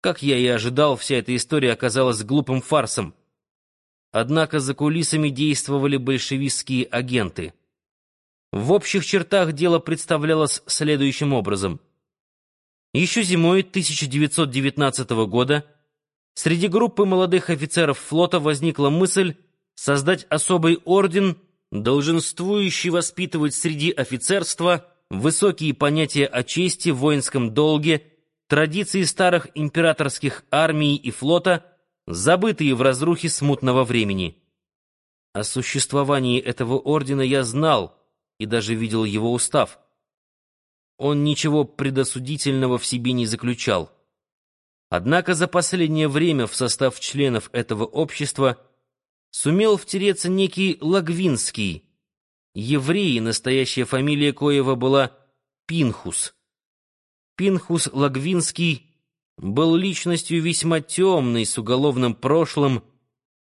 Как я и ожидал, вся эта история оказалась глупым фарсом. Однако за кулисами действовали большевистские агенты. В общих чертах дело представлялось следующим образом. Еще зимой 1919 года среди группы молодых офицеров флота возникла мысль создать особый орден, долженствующий воспитывать среди офицерства высокие понятия о чести, воинском долге традиции старых императорских армий и флота, забытые в разрухе смутного времени. О существовании этого ордена я знал и даже видел его устав. Он ничего предосудительного в себе не заключал. Однако за последнее время в состав членов этого общества сумел втереться некий Лагвинский, еврей, настоящая фамилия коего была Пинхус. Пинхус Лагвинский был личностью весьма темной, с уголовным прошлым,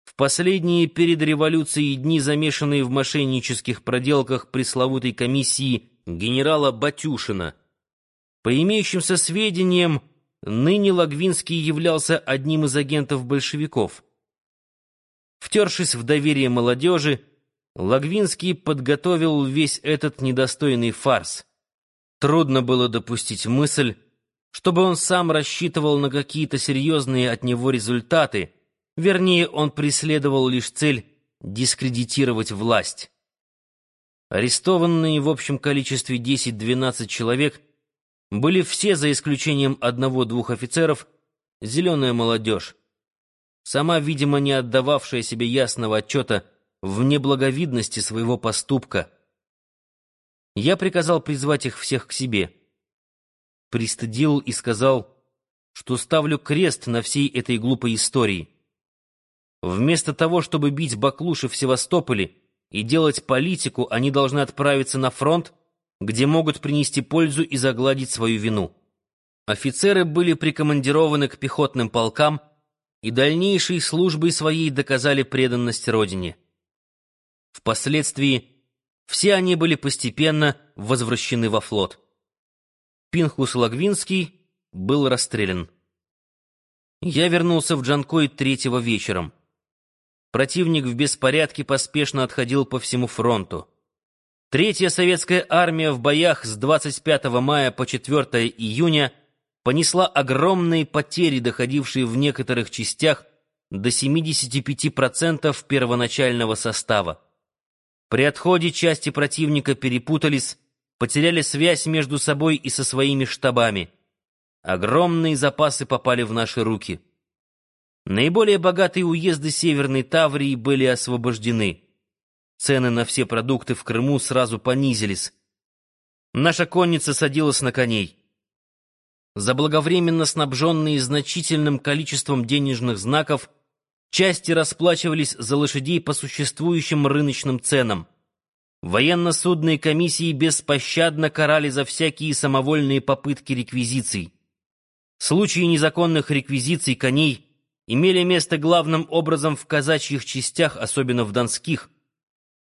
в последние перед революцией дни замешанные в мошеннических проделках пресловутой комиссии генерала Батюшина. По имеющимся сведениям, ныне Лагвинский являлся одним из агентов большевиков. Втершись в доверие молодежи, Лагвинский подготовил весь этот недостойный фарс — Трудно было допустить мысль, чтобы он сам рассчитывал на какие-то серьезные от него результаты, вернее, он преследовал лишь цель дискредитировать власть. Арестованные в общем количестве 10-12 человек были все, за исключением одного-двух офицеров, зеленая молодежь, сама, видимо, не отдававшая себе ясного отчета в неблаговидности своего поступка — я приказал призвать их всех к себе. Пристыдил и сказал, что ставлю крест на всей этой глупой истории. Вместо того, чтобы бить баклуши в Севастополе и делать политику, они должны отправиться на фронт, где могут принести пользу и загладить свою вину. Офицеры были прикомандированы к пехотным полкам и дальнейшей службой своей доказали преданность Родине. Впоследствии все они были постепенно возвращены во флот. Пинхус Лагвинский был расстрелян. Я вернулся в Джанкой третьего вечером. Противник в беспорядке поспешно отходил по всему фронту. Третья советская армия в боях с 25 мая по 4 июня понесла огромные потери, доходившие в некоторых частях до 75% первоначального состава. При отходе части противника перепутались, потеряли связь между собой и со своими штабами. Огромные запасы попали в наши руки. Наиболее богатые уезды Северной Таврии были освобождены. Цены на все продукты в Крыму сразу понизились. Наша конница садилась на коней. Заблаговременно снабженные значительным количеством денежных знаков — Части расплачивались за лошадей по существующим рыночным ценам. Военно-судные комиссии беспощадно карали за всякие самовольные попытки реквизиций. Случаи незаконных реквизиций коней имели место главным образом в казачьих частях, особенно в донских.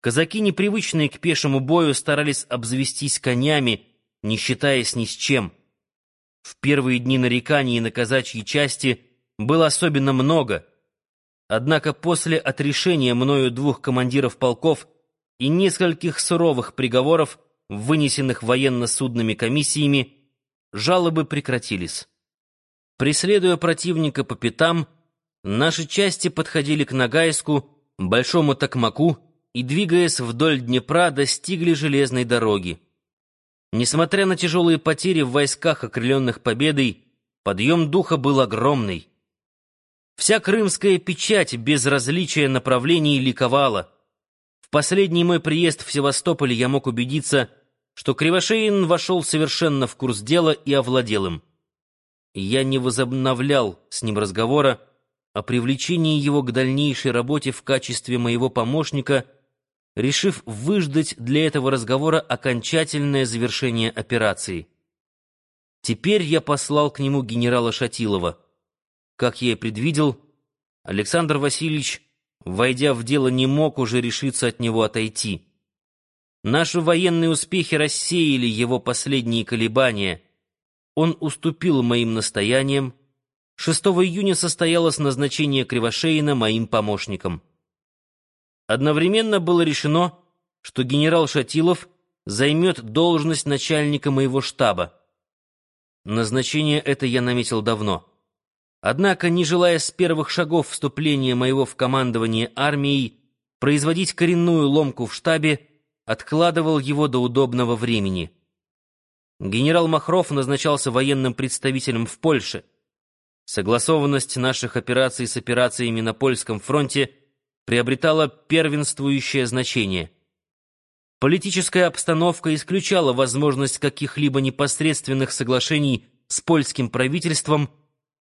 Казаки, непривычные к пешему бою, старались обзавестись конями, не считаясь ни с чем. В первые дни нареканий на казачьи части было особенно много — Однако после отрешения мною двух командиров полков и нескольких суровых приговоров, вынесенных военно-судными комиссиями, жалобы прекратились. Преследуя противника по пятам, наши части подходили к Ногайску, Большому Токмаку и, двигаясь вдоль Днепра, достигли железной дороги. Несмотря на тяжелые потери в войсках, окрыленных победой, подъем духа был огромный. Вся крымская печать без различия направлений ликовала. В последний мой приезд в Севастополь я мог убедиться, что Кривошеин вошел совершенно в курс дела и овладел им. Я не возобновлял с ним разговора о привлечении его к дальнейшей работе в качестве моего помощника, решив выждать для этого разговора окончательное завершение операции. Теперь я послал к нему генерала Шатилова. Как я и предвидел, Александр Васильевич, войдя в дело, не мог уже решиться от него отойти. Наши военные успехи рассеяли его последние колебания. Он уступил моим настояниям, 6 июня состоялось назначение Кривошеина моим помощником. Одновременно было решено, что генерал Шатилов займет должность начальника моего штаба. Назначение это я наметил давно. Однако, не желая с первых шагов вступления моего в командование армией производить коренную ломку в штабе, откладывал его до удобного времени. Генерал Махров назначался военным представителем в Польше. Согласованность наших операций с операциями на польском фронте приобретала первенствующее значение. Политическая обстановка исключала возможность каких-либо непосредственных соглашений с польским правительством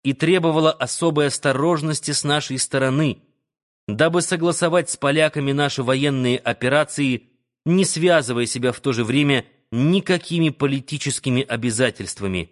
и требовала особой осторожности с нашей стороны, дабы согласовать с поляками наши военные операции – не связывая себя в то же время никакими политическими обязательствами.